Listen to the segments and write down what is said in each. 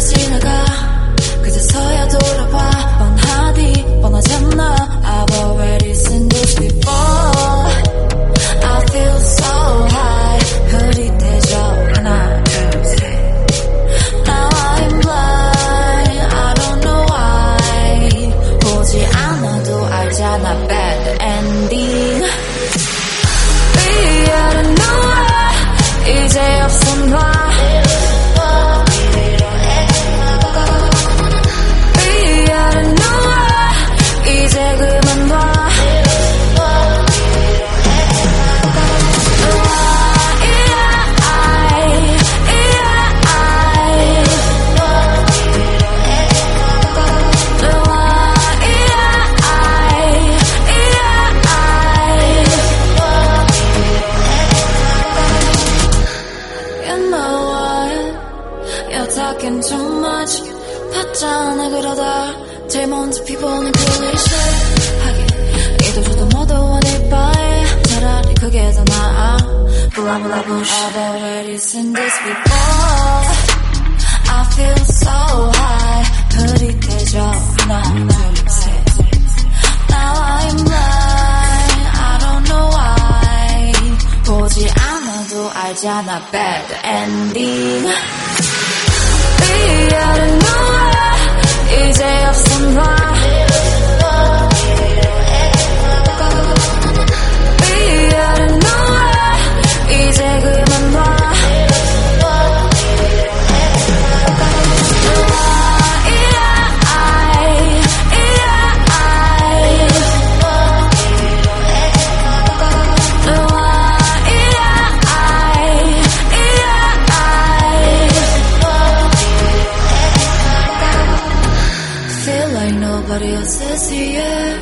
しな 없잖아 그러다 제일 먼저 피보는 클리셰 하게 이도저도 못 어원일 바에 차라리 그게 더 나아 Blah blah bush I've already seen this before I feel so high 흐릿해져 하나 둘셋 Now I'm blind I don't know why 보지 않아도 알잖아 bad ending We are the noise like nobody else is here.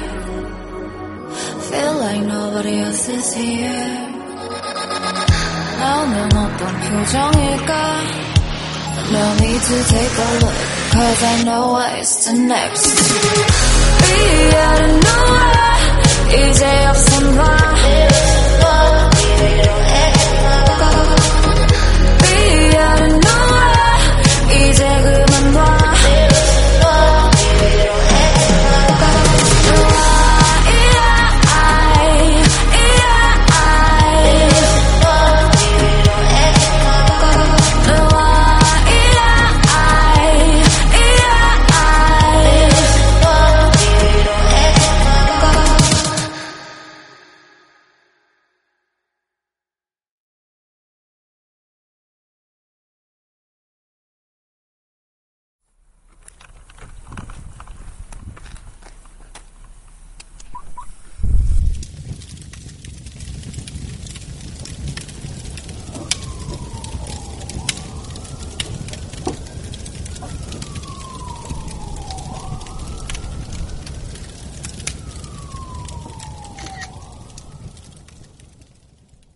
Feel like nobody else is here. 나는 어떤 표정일까? No need to take a look, cause I know what's the next. Be out of nowhere, 이제 없어